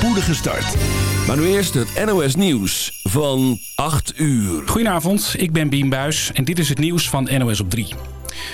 spoedige start. Maar nu eerst het NOS Nieuws van 8 uur. Goedenavond, ik ben Bien Buis en dit is het nieuws van NOS op 3.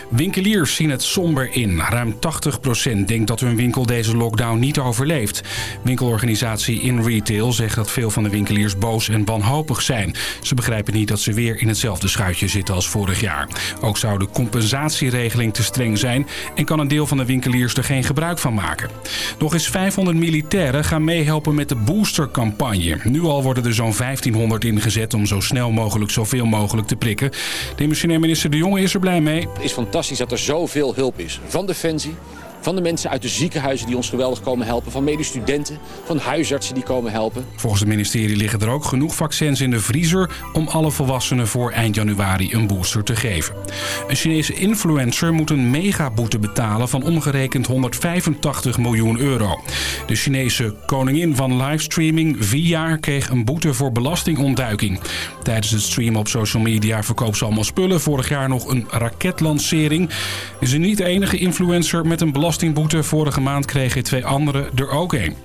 Winkeliers zien het somber in. Ruim 80% denkt dat hun winkel deze lockdown niet overleeft. Winkelorganisatie In Retail zegt dat veel van de winkeliers boos en wanhopig zijn. Ze begrijpen niet dat ze weer in hetzelfde schuitje zitten als vorig jaar. Ook zou de compensatieregeling te streng zijn en kan een deel van de winkeliers er geen gebruik van maken. Nog eens 500 militairen gaan meehelpen met de boostercampagne. Nu al worden er zo'n 1500 ingezet om zo snel mogelijk zoveel mogelijk te prikken. Demissionair minister De Jonge is er blij mee fantastisch dat er zoveel hulp is. Van Defensie, van de mensen uit de ziekenhuizen die ons geweldig komen helpen. Van medestudenten, van huisartsen die komen helpen. Volgens het ministerie liggen er ook genoeg vaccins in de vriezer... om alle volwassenen voor eind januari een booster te geven. Een Chinese influencer moet een megaboete betalen... van omgerekend 185 miljoen euro. De Chinese koningin van livestreaming Via kreeg een boete voor belastingontduiking. Tijdens het streamen op social media verkoopt ze allemaal spullen. Vorig jaar nog een raketlancering. Is ze niet de enige influencer met een belasting belastingboete. Vorige maand kregen twee anderen er ook een.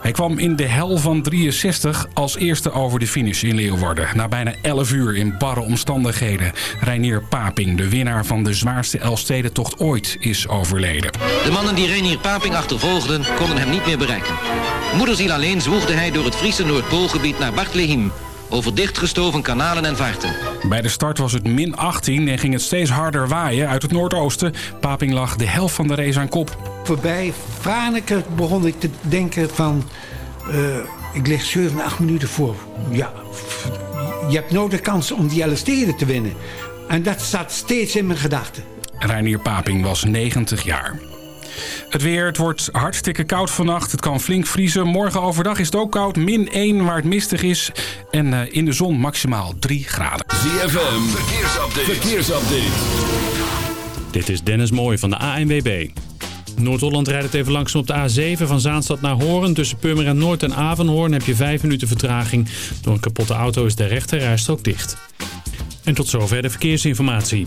Hij kwam in de hel van 63 als eerste over de finish in Leeuwarden. Na bijna 11 uur in barre omstandigheden. Reinier Paping, de winnaar van de zwaarste Elfstedentocht ooit, is overleden. De mannen die Reinier Paping achtervolgden konden hem niet meer bereiken. Moederziel alleen zwoegde hij door het Friese Noordpoolgebied naar Bartlehim over dichtgestoven kanalen en vaarten. Bij de start was het min 18 en ging het steeds harder waaien uit het noordoosten. Paping lag de helft van de race aan kop. Voorbij Franeker begon ik te denken van... Uh, ik lig 7, 8 minuten voor. Ja, je hebt nooit de kans om die Elfsteden te winnen. En dat staat steeds in mijn gedachten. Reinier Paping was 90 jaar. Het weer, het wordt hartstikke koud vannacht. Het kan flink vriezen. Morgen overdag is het ook koud. Min 1 waar het mistig is. En uh, in de zon maximaal 3 graden. ZFM, verkeersupdate. verkeersupdate. Dit is Dennis Mooij van de ANWB. Noord-Holland rijdt het even langzaam op de A7 van Zaanstad naar Hoorn. Tussen Purmerend Noord en Avenhoorn heb je 5 minuten vertraging. Door een kapotte auto is de rechterrijstrook dicht. En tot zover de verkeersinformatie.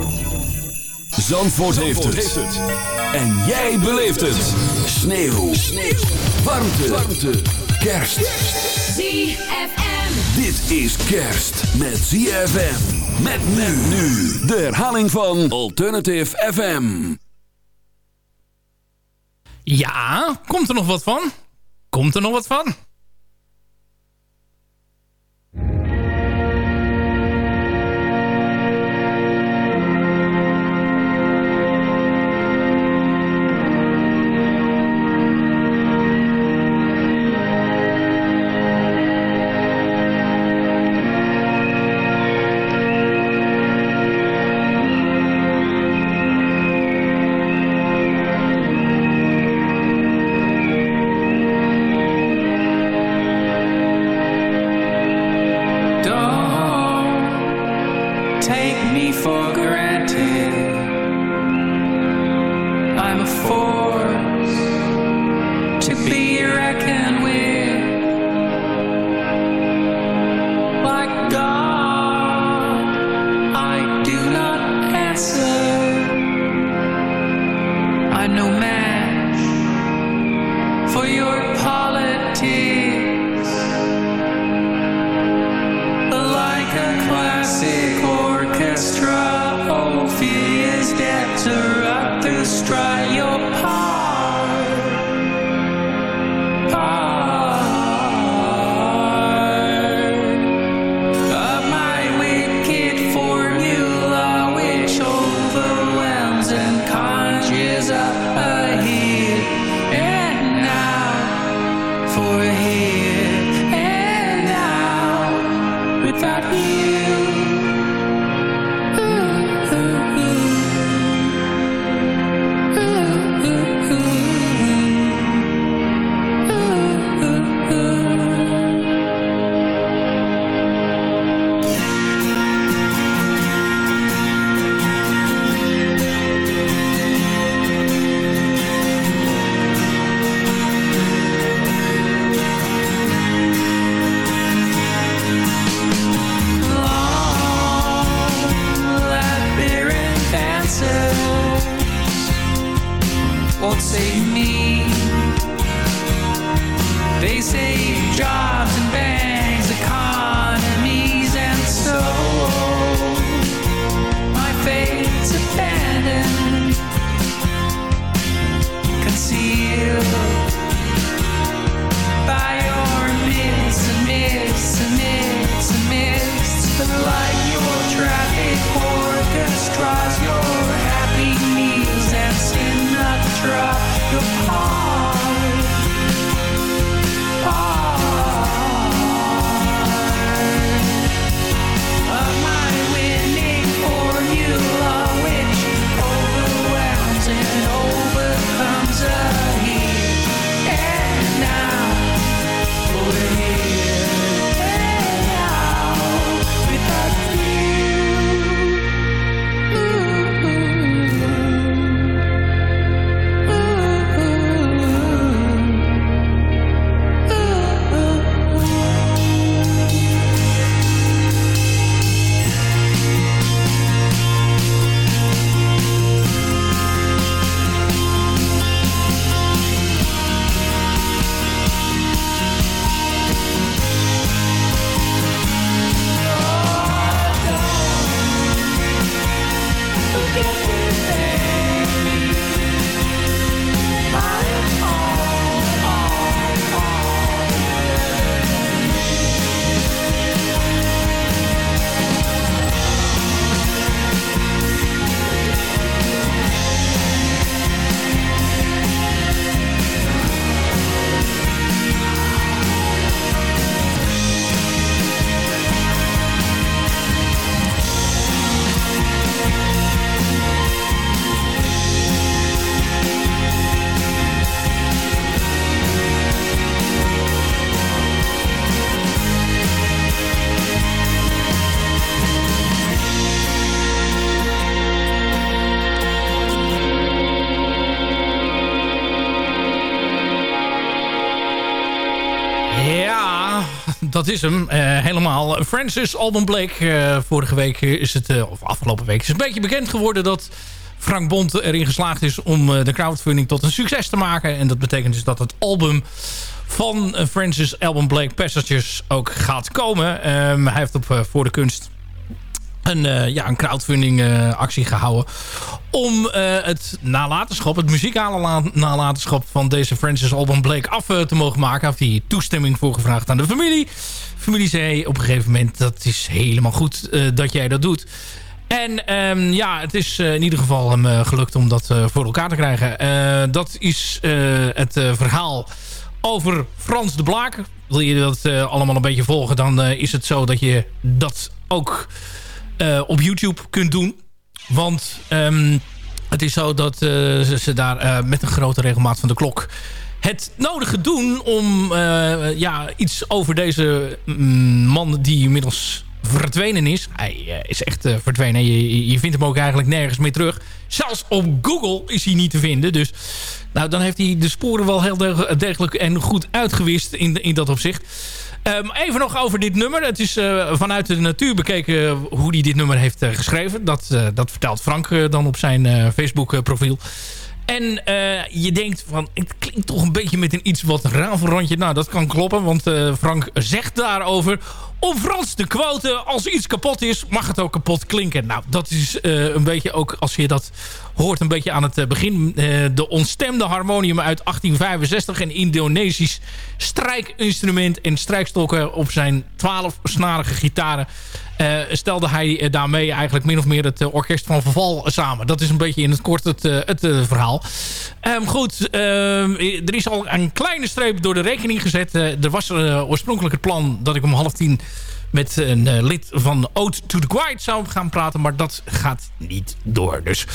Zandvoort, heeft, het. En jij beleeft het. Sneeuw. Sneeuw. Warmte. Warmte. Kerst. ZFM. Dit is kerst met ZFM. Met men nu. De herhaling van Alternative FM. Ja, komt er nog wat van? Komt er nog wat van? Dat is hem. Eh, helemaal. Francis Alban Blake. eh, vorige week is het, eh, of afgelopen week, is het een beetje bekend geworden dat Frank Bond erin geslaagd is om de crowdfunding tot een succes te maken. En dat betekent dus dat het album van Francis Alban Blake Passengers ook gaat komen. Ehm, hij heeft op Voor de Kunst een, eh, ja, een crowdfunding eh, actie gehouden om eh, het nalatenschap, het muzikale la- nalatenschap van deze Francis Alban Blake af te mogen maken. Hij heeft hij toestemming voor gevraagd aan de familie. Familie zei op een gegeven moment, dat is helemaal goed dat jij dat doet. En ehm, ja, het is in ieder geval hem gelukt om dat voor elkaar te krijgen. Dat is het verhaal over Frans de Blaak. Wil je dat allemaal een beetje volgen, dan is het zo dat je dat ook op YouTube kunt doen. Want ehm, het is zo dat eh, ze, ze daar eh, met een grote regelmaat van de klok het nodige doen om eh, ja, iets over deze mm, man die inmiddels verdwenen is. Hij eh, is echt eh, verdwenen. Je, je vindt hem ook eigenlijk nergens meer terug. Zelfs op Google is hij niet te vinden. Dus nou, dan heeft hij de sporen wel heel deg- degelijk en goed uitgewist in, in dat opzicht. Ehm, even nog over dit nummer. Het is eh, vanuit de natuur bekeken hoe hij dit nummer heeft geschreven. Dat, dat vertelt Frank dan op zijn Facebook profiel. En je denkt van, het klinkt toch een beetje met een iets wat rafelrandje. Nou, dat kan kloppen, want Frank zegt daarover... om Frans te quoten, als iets kapot is, mag het ook kapot klinken. Nou, dat is eh, een beetje ook, als je dat hoort, een beetje aan het eh, begin. eh, de ontstemde harmonium uit 1865, een Indonesisch strijkinstrument... en strijkstokken op zijn twaalfsnarige gitaren... eh, stelde hij daarmee eigenlijk min of meer het orkest van verval samen. Dat is een beetje in het kort het, het verhaal. Ehm, goed, ehm, er is al een kleine streep door de rekening gezet. Er was oorspronkelijk het plan dat ik om half tien met een eh, lid van Ode to the Quiet zou gaan praten. Maar dat gaat niet door. Dus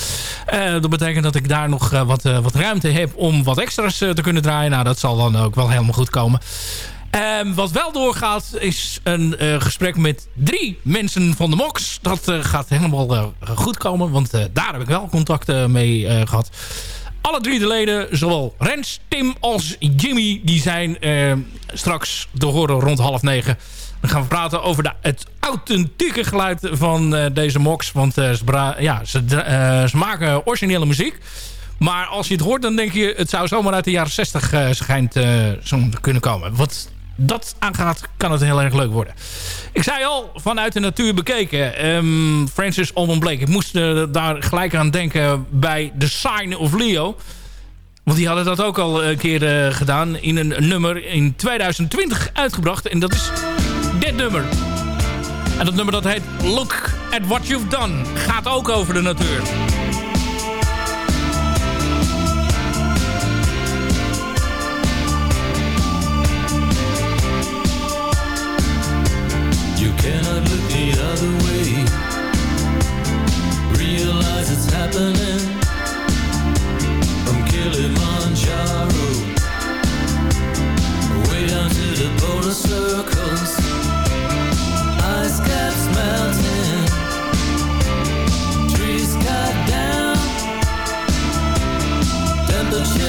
eh, dat betekent dat ik daar nog eh, wat, wat ruimte heb om wat extra's te kunnen draaien. Nou, dat zal dan ook wel helemaal goed komen. Ehm, wat wel doorgaat is een gesprek met drie mensen van de MOX. Dat gaat helemaal goed komen, want daar heb ik wel contact eh, mee eh, gehad. Alle drie de leden, zowel Rens, Tim als Jimmy, die zijn straks te horen rond half negen. Dan gaan we praten over het authentieke geluid van eh, deze MOX. Want eh, ze, ja, eh, ze maken originele muziek. Maar als je het hoort, dan denk je... het zou zomaar uit de jaren 60 eh, schijnt zo kunnen komen. Wat dat aangaat, kan het heel erg leuk worden. Ik zei al, vanuit de natuur bekeken. ehm, Francis Alban Blake. Ik moest daar gelijk aan denken bij The Sign of Leo. Want die hadden dat ook al een keer gedaan in een nummer in 2020 uitgebracht. En dat is dit nummer. En dat nummer dat heet Look at What You've Done. Gaat ook over de natuur. You cannot look the other way. Realize it's happening from Kilimanjaro way down to the polar circles.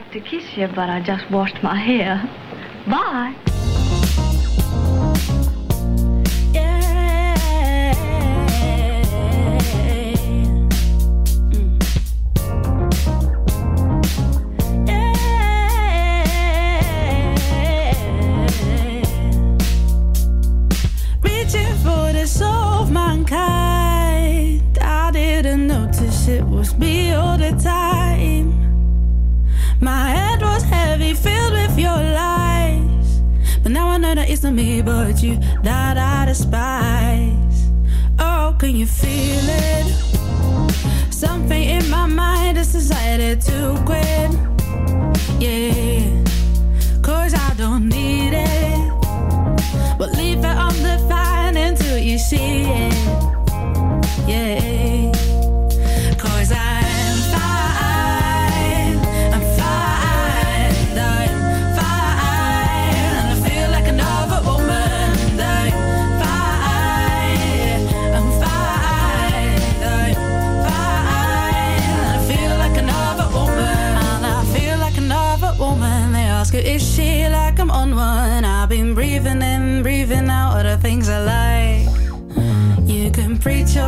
Like to kiss you, but I just washed my hair. Bye. Me, but you that I despise. Oh, can you feel it? Something in my mind has decided to quit. Yeah, cause I don't need it. But leave it undefined until you see it. Yeah,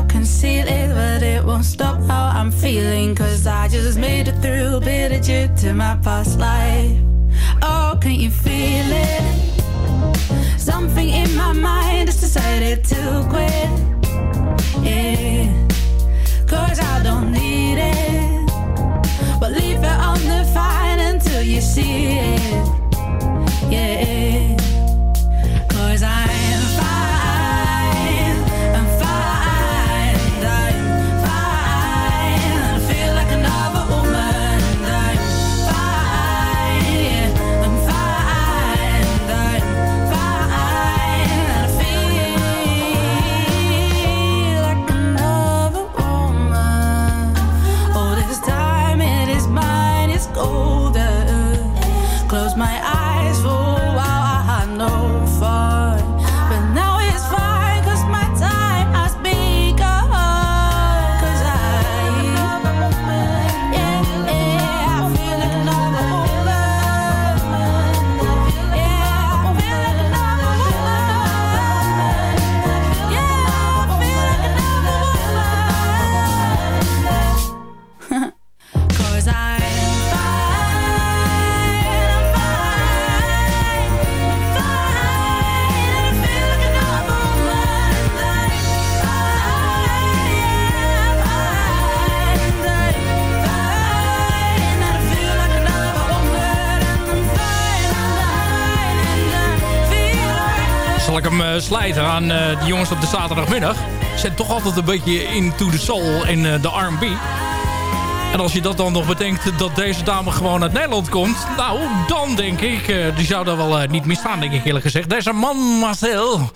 conceal it, but it won't stop how I'm feeling. Cause I just made it through, a bit of due to my past life. Oh, can you feel it? Something in my mind has decided to quit. Yeah, cause I don't need it. But leave it undefined until you see it. Yeah, slijten aan eh die jongens op de zaterdagmiddag? Ze zijn toch altijd een beetje into the soul en eh, de R&B. En als je dat dan nog bedenkt dat deze dame gewoon uit Nederland komt... nou, dan denk ik, eh, die zou daar wel niet misstaan, denk ik eerlijk gezegd. Deze man Marcel...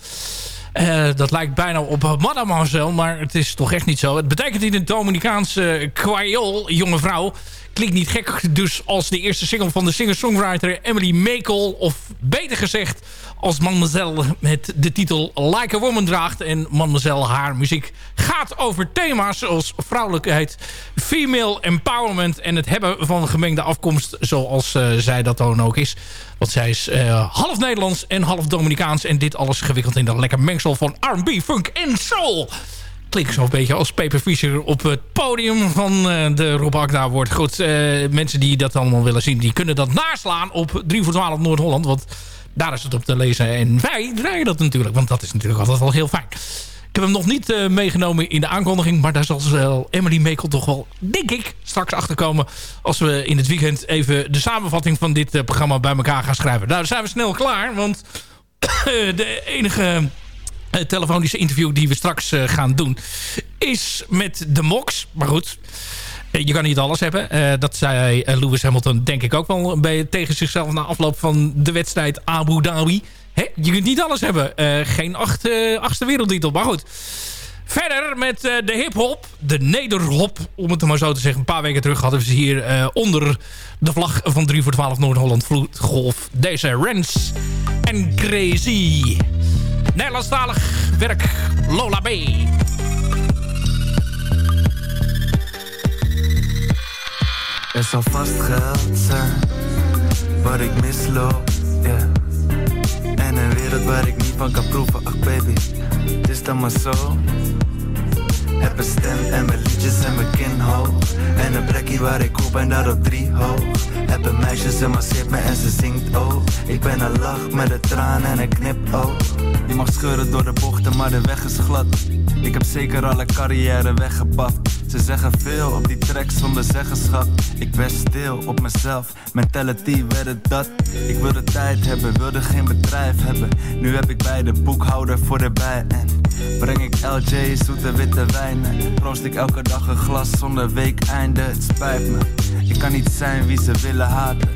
Dat lijkt bijna op Mademoiselle, maar het is toch echt niet zo. Het betekent in het Dominicaans uh, Creole, jonge vrouw. Klinkt niet gek dus als de eerste single van de singer-songwriter Emily Makel. Of beter gezegd als Mademoiselle met de titel Like a Woman draagt. En Mademoiselle haar muziek gaat over thema's zoals vrouwelijkheid, female empowerment... en het hebben van gemengde afkomst zoals uh, zij dat dan ook is. Want zij is uh, half Nederlands en half Dominicaans. En dit alles gewikkeld in dat lekker mengsel van R&B, funk en soul. Klinkt zo'n beetje als Paper Fisher op het podium van uh, de Rob Agda wordt. Goed, uh, mensen die dat allemaal willen zien, die kunnen dat naslaan op 3 voor 12 Noord-Holland. Want daar is het op te lezen. En wij draaien dat natuurlijk, want dat is natuurlijk altijd wel heel fijn. Ik heb hem nog niet uh, meegenomen in de aankondiging. Maar daar zal wel Emily Mekel toch wel, denk ik, straks achterkomen. Als we in het weekend even de samenvatting van dit programma bij elkaar gaan schrijven. Nou, dan zijn we snel klaar. Want de enige telefonische interview die we straks gaan doen... is met de Mox. Maar goed, je kan niet alles hebben. dat zei Lewis Hamilton denk ik ook wel bij, tegen zichzelf... na afloop van de wedstrijd Abu Dhabi... Je kunt niet alles hebben. Geen acht, achtste wereldtitel, maar goed. Verder met de hip-hop, de nederhop, om het maar zo te zeggen. Een paar weken terug hadden we ze hier onder de vlag van 3 voor 12 Noord-Holland Vloedgolf. Deze Rens en Crazy. Nederlandstalig werk Lola B. Er zal vast geld zijn, wat ik misloop, yeah. En een wereld waar ik niet van kan proeven, ach baby, het is dan maar zo. Heb een stem en mijn liedjes en mijn kin hoog. En een plekje waar ik op en daar op drie hoog. Heb een meisje, ze masseert me en ze zingt ook. Ik ben een lach met een traan en een knip ook. Je mag scheuren door de bochten, maar de weg is glad. Ik heb zeker alle carrière weggepaft. Ze zeggen veel op die tracks zonder zeggenschap. Ik ben stil op mezelf, mentality werd het dat. Ik wilde tijd hebben, wilde geen bedrijf hebben. Nu heb ik bij de boekhouder voor de bij en Breng ik LJ zoete witte wijnen. Proost ik elke dag een glas zonder weekeinde. Het spijt me, ik kan niet zijn wie ze willen haten.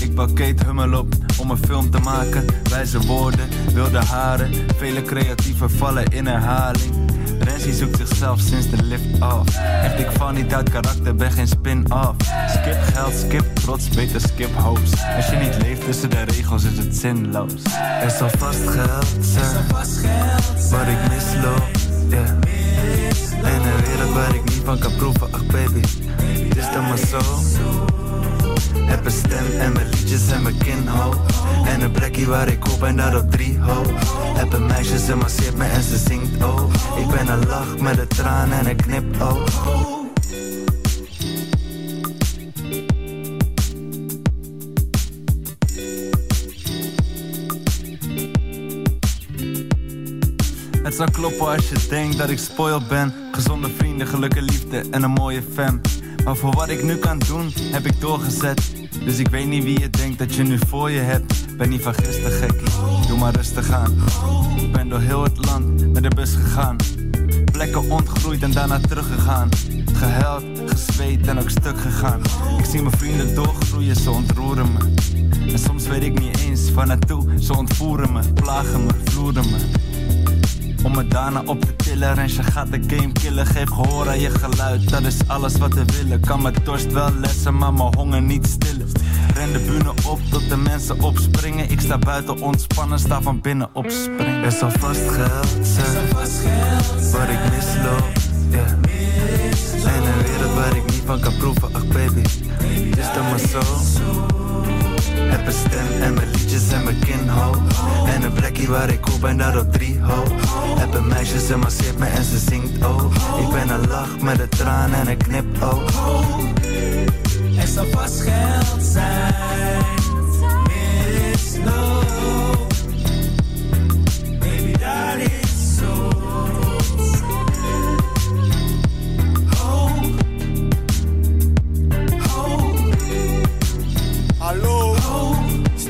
Ik bouw Kate Hummel op om een film te maken. Wijze woorden, wilde haren. Vele creatieven vallen in herhaling Renzi zoekt zichzelf sinds de lift af. Echt, ik val niet uit karakter, ben geen spin-off. Skip geld, skip trots, beter skip hopes Als je niet leeft tussen de regels is het zinloos. Er zal vast geld zijn Wat ik misloop, yeah En een wereld waar ik niet van kan proeven, ach baby. Het is dan maar zo heb een stem en mijn liedjes en mijn kinhoop En een plekje waar ik op en daar op drie hoop Heb een meisje, ze masseert me en ze zingt oh. Ik ben een lach met een traan en een knip oh. Het zou kloppen als je denkt dat ik spoiled ben. Gezonde vrienden, gelukkige liefde en een mooie fam. Maar voor wat ik nu kan doen, heb ik doorgezet Dus ik weet niet wie je denkt dat je nu voor je hebt. Ben niet van gisteren gekkie, doe maar rustig aan. Ik ben door heel het land met de bus gegaan. Plekken ontgroeid en daarna teruggegaan. Gehuild, gezweet en ook stuk gegaan. Ik zie mijn vrienden doorgroeien, ze ontroeren me. En soms weet ik niet eens waar naartoe Ze ontvoeren me, plagen me, vloeren me om me daarna op te tillen En je gaat de game killen. Geef gehoor aan je geluid Dat is alles wat we willen. Kan mijn dorst wel lessen Maar mijn honger niet stillen. Ren de bühne op tot de mensen opspringen. Ik sta buiten ontspannen Sta van binnen op springen. Er zal vast geld zijn Wat ik misloop yeah. En een wereld waar ik niet van kan proeven Ach baby. Is dan maar zo heb een stem en mijn liedjes en mijn kinhoop En een plekje waar ik op en daar op drie hoop Heb een meisje, ze masseert me en ze zingt oh Ik ben een lach met een traan en een knip oh Er zal vast geld zijn. Misloop.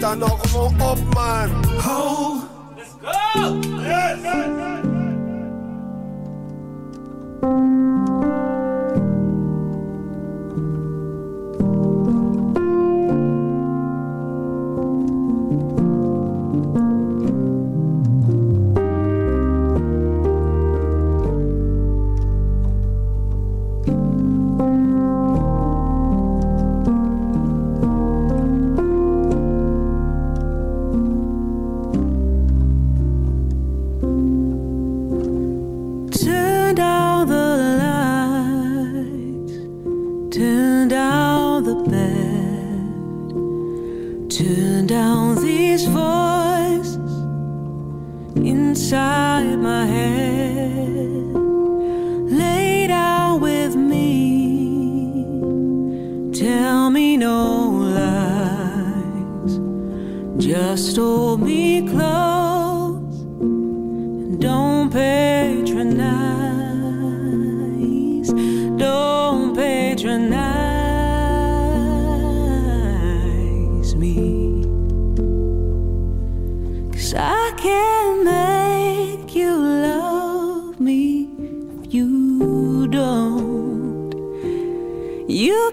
Sta nou gewoon op man. Ho. Let's go!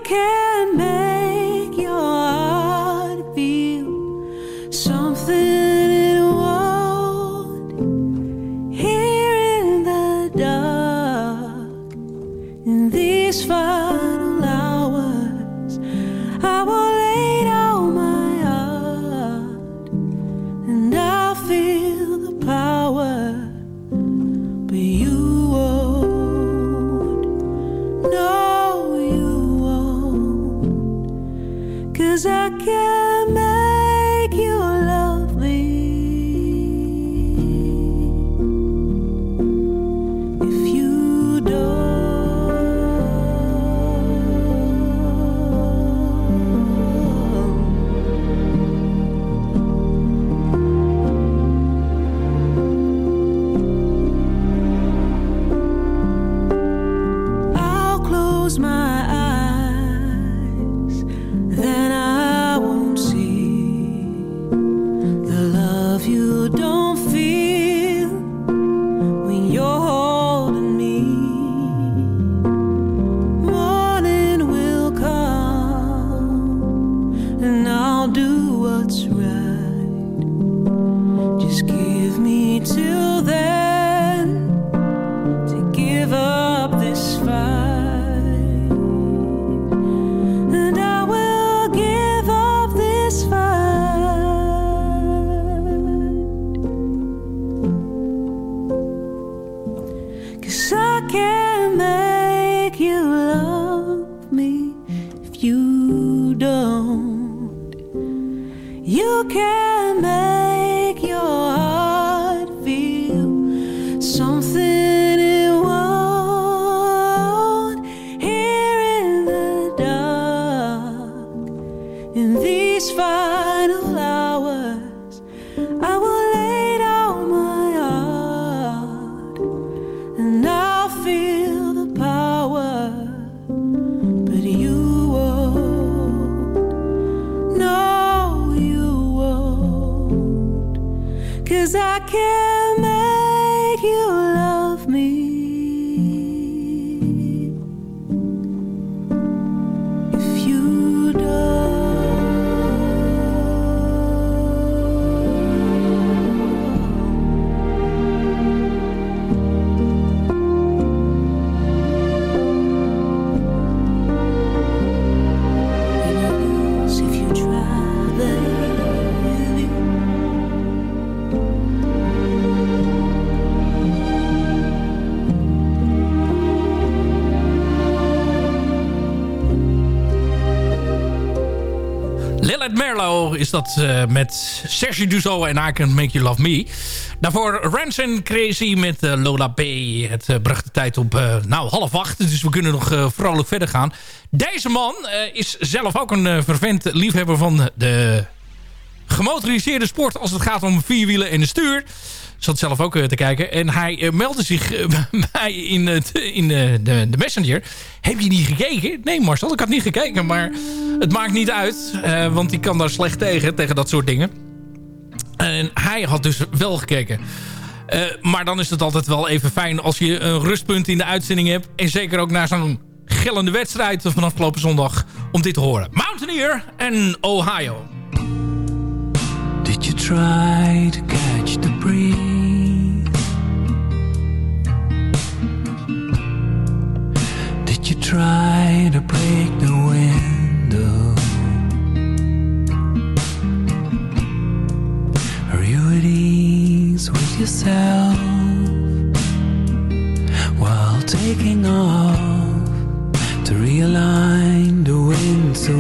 You dat eh, met Serge Duzo en I Can Make You Love Me. Daarvoor Ransom Crazy met eh, Lola B. Het eh, bracht de tijd op nou, half acht, dus we kunnen nog vrolijk verder gaan. Deze man is zelf ook een vervent liefhebber van de gemotoriseerde sport... als het gaat om vierwielen en de stuur. Zat zelf ook eh, te kijken. En hij eh, meldde zich eh, bij mij in, het, in de, de messenger. Heb je niet gekeken? Nee Marcel, ik had niet gekeken. Maar het maakt niet uit. want die kan daar slecht tegen. Tegen dat soort dingen. En hij had dus wel gekeken. Maar dan is het altijd wel even fijn als je een rustpunt in de uitzending hebt. En zeker ook na zo'n gillende wedstrijd van afgelopen zondag om dit te horen. Mountaineer en Ohio. Did you try to catch the breeze? Try to break the window? Are you at ease with yourself while taking off to realign the winds to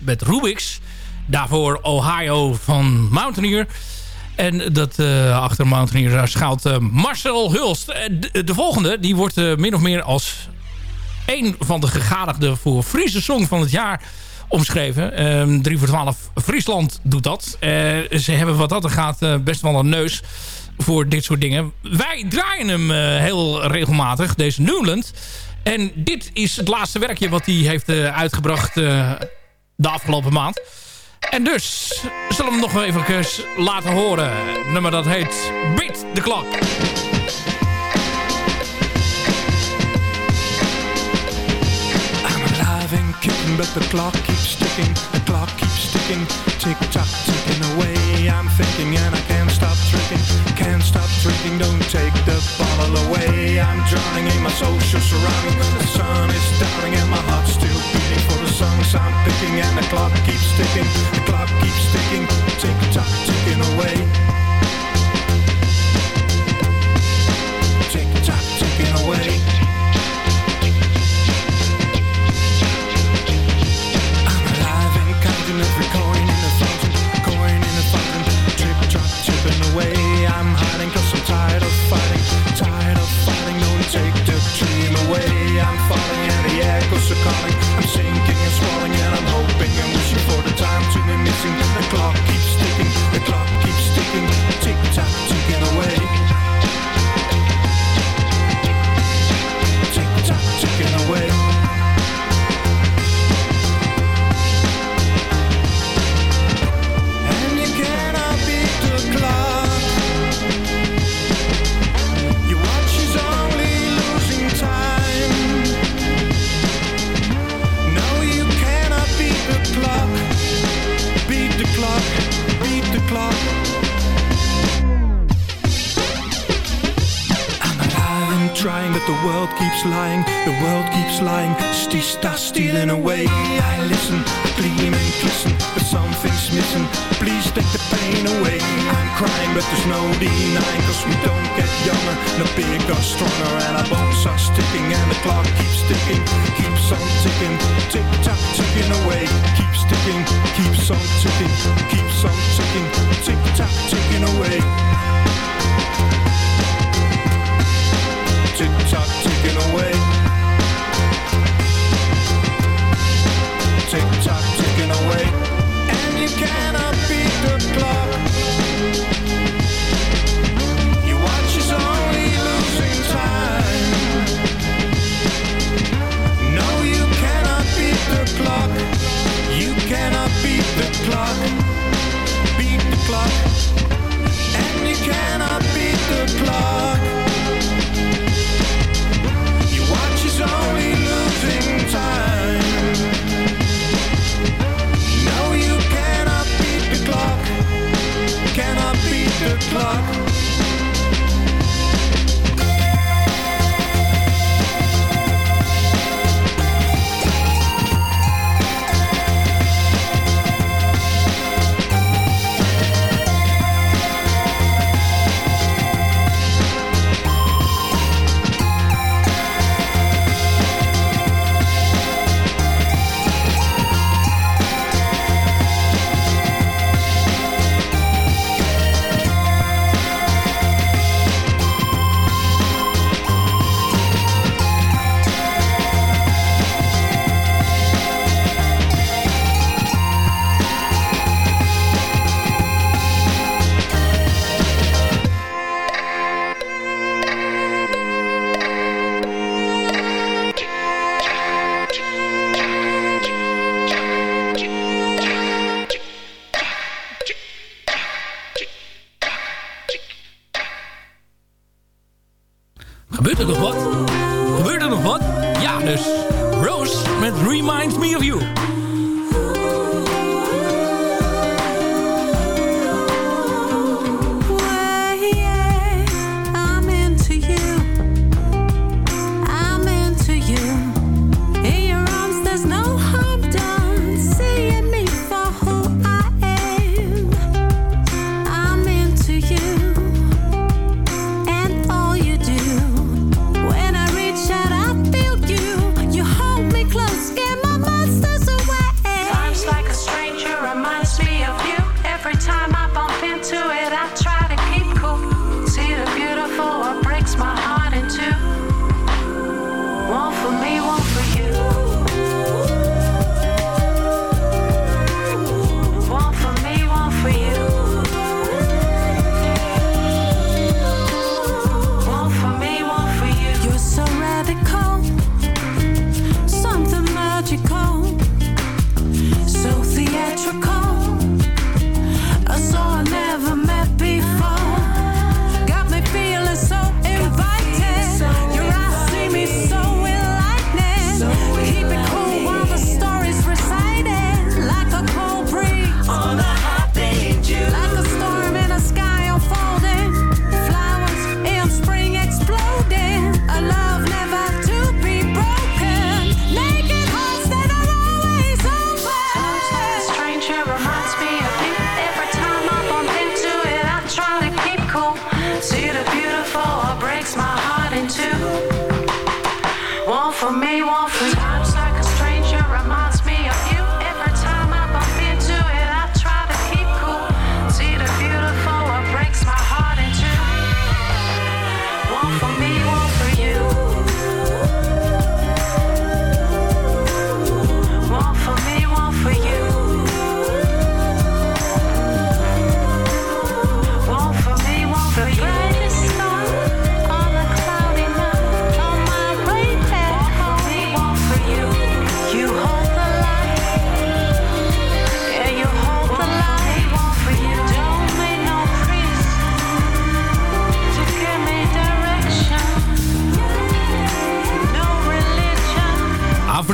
Met Rubix. Daarvoor Ohio van Mountaineer. En dat eh, achter Mountaineer schuilt eh, Marcel Hulst. Eh, de, de volgende die wordt min of meer als een van de gegadigden voor Friese Song van het jaar omschreven. Ehm 3 voor 12 Friesland doet dat. Ze hebben wat dat er gaat best wel een neus voor dit soort dingen. Wij draaien hem heel regelmatig, deze Newland. En dit is het laatste werkje wat hij heeft eh, uitgebracht eh, de afgelopen maand. En dus zullen we hem nog even laten horen. Nummer dat heet Beat the Clock. kicking, but the clock keeps ticking. The clock keeps ticking, tick tock, ticking away. I'm thinking, and I can't stop tricking, can't stop tricking. Don't take the bottle away. I'm drowning in my social surroundings. The sun is downing, and my heart's still beating for the songs I'm picking. And the clock keeps ticking, the clock keeps ticking, tick tock, ticking away.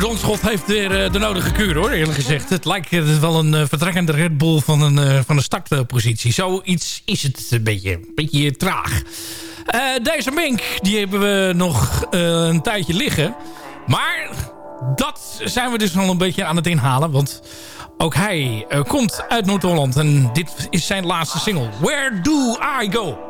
Verdonschot heeft weer eh, de nodige kuur hoor, eerlijk gezegd. Het lijkt wel een eh, vertrekkende Red Bull van een, eh, van een startpositie. Zoiets is het een beetje, een beetje traag. Eh, deze Mink, die hebben we nog een tijdje liggen. Maar dat zijn we dus al een beetje aan het inhalen. Want ook hij komt uit Noord-Holland. En dit is zijn laatste single. Where Do I Go?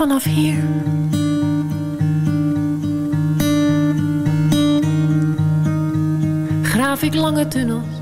Vanaf hier. Graaf ik lange tunnels.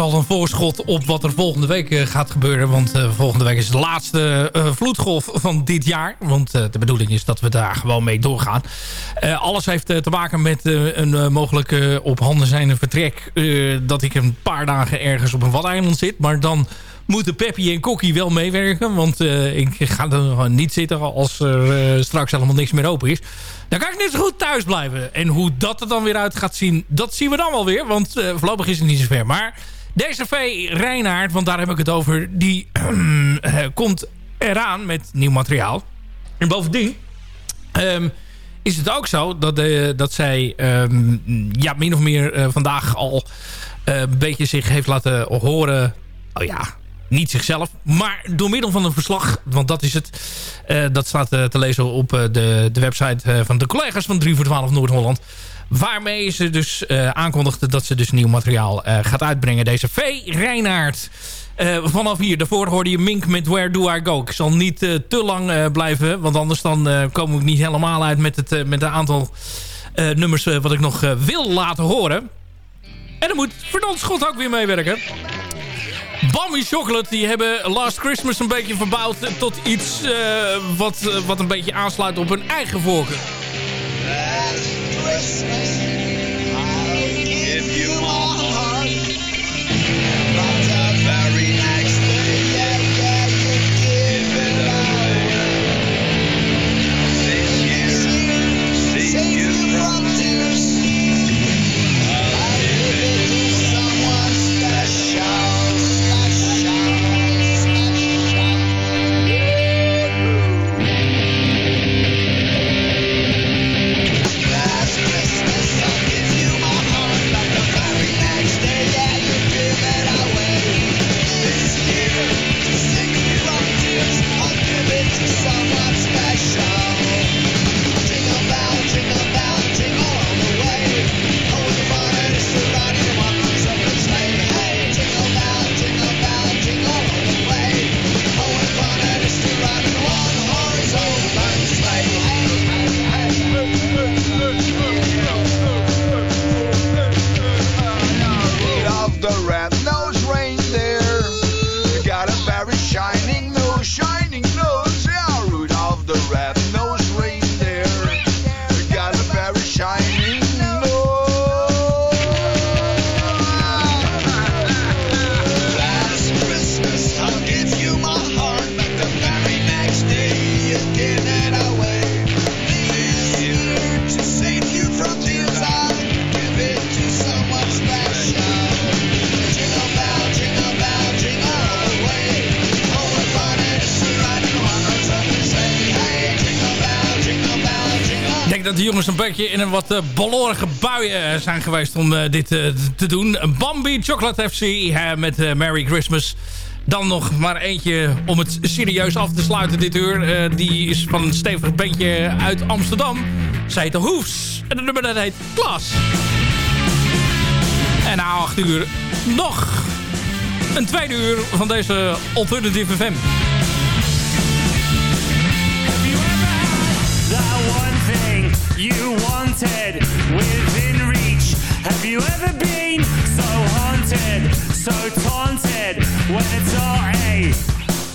Al een voorschot op wat er volgende week eh, gaat gebeuren. Want eh, volgende week is de laatste eh, vloedgolf van dit jaar. Want de bedoeling is dat we daar gewoon mee doorgaan. Alles heeft te maken met een mogelijk eh, op handen zijnde vertrek. dat ik een paar dagen ergens op een wadeiland zit. Maar dan moeten Peppy en Kokkie wel meewerken. Want ik ga er niet zitten als er straks helemaal niks meer open is. Dan kan ik net zo goed thuis blijven. En hoe dat er dan weer uit gaat zien, dat zien we dan wel weer. Want voorlopig is het niet zover. Maar deze V. Reinaard, want daar heb ik het over... die eh, komt eraan met nieuw materiaal. En bovendien... ehm, is het ook zo dat, eh, dat zij ehm, ja, min of meer eh, vandaag al een beetje zich heeft laten horen. Oh ja, niet zichzelf, maar door middel van een verslag. Want dat is het. dat staat te lezen op de, de website van de collega's van 3 voor 12 Noord-Holland. Waarmee ze dus eh, aankondigde dat ze dus nieuw materiaal eh, gaat uitbrengen. Deze V. Reinaard. Eh, vanaf hier, daarvoor hoorde je Mink met Where Do I Go. Ik zal niet te lang blijven, want anders dan kom ik niet helemaal uit met het, met het aantal nummers wat ik nog wil laten horen. En dan moet Fernand Schot ook weer meewerken. Bambi Chocolate, die hebben Last Christmas een beetje verbouwd tot iets wat, wat een beetje aansluit op hun eigen voorkeur. Christmas. Dat de jongens een beetje in een wat uh, balorige bui eh, zijn geweest om eh, dit eh, te doen. Bambi Chocolate FC eh, met eh, Merry Christmas. Dan nog maar eentje om het serieus af te sluiten dit uur. Eh, die is van een stevig bandje uit Amsterdam. Zij de Hoefs. En de nummer dat heet Klas. En na acht uur nog een tweede uur van deze Alternative FM. Wanted within reach. Have you ever been so haunted, so taunted when it's all a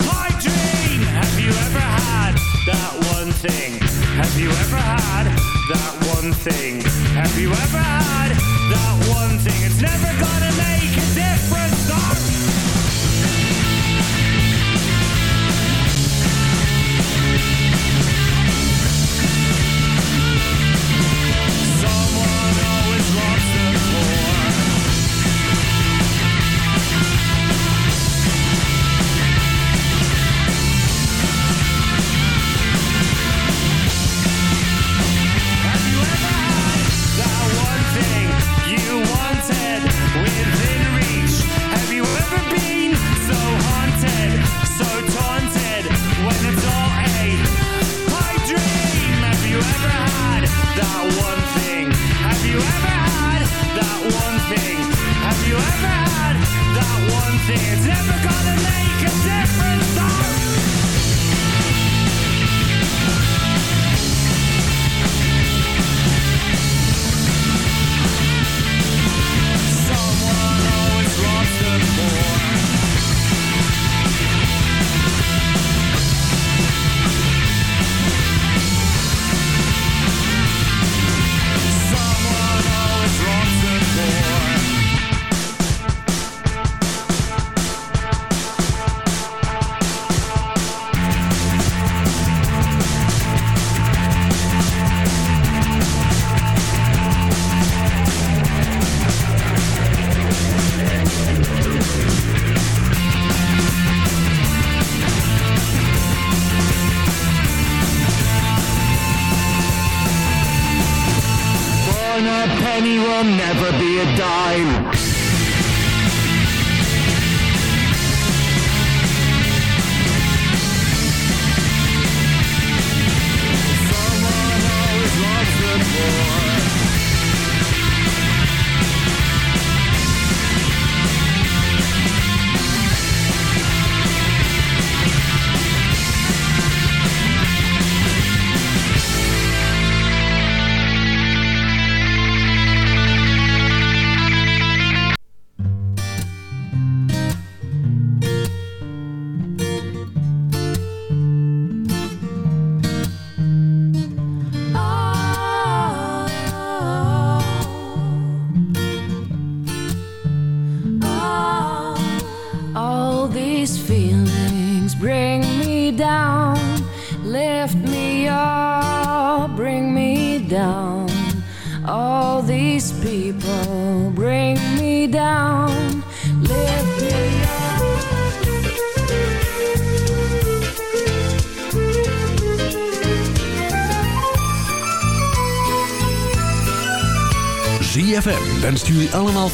pipe dream? Have you ever had that one thing? Have you ever had that one thing? Have you ever had that one thing? It's never gonna make a It's never gonna make a difference.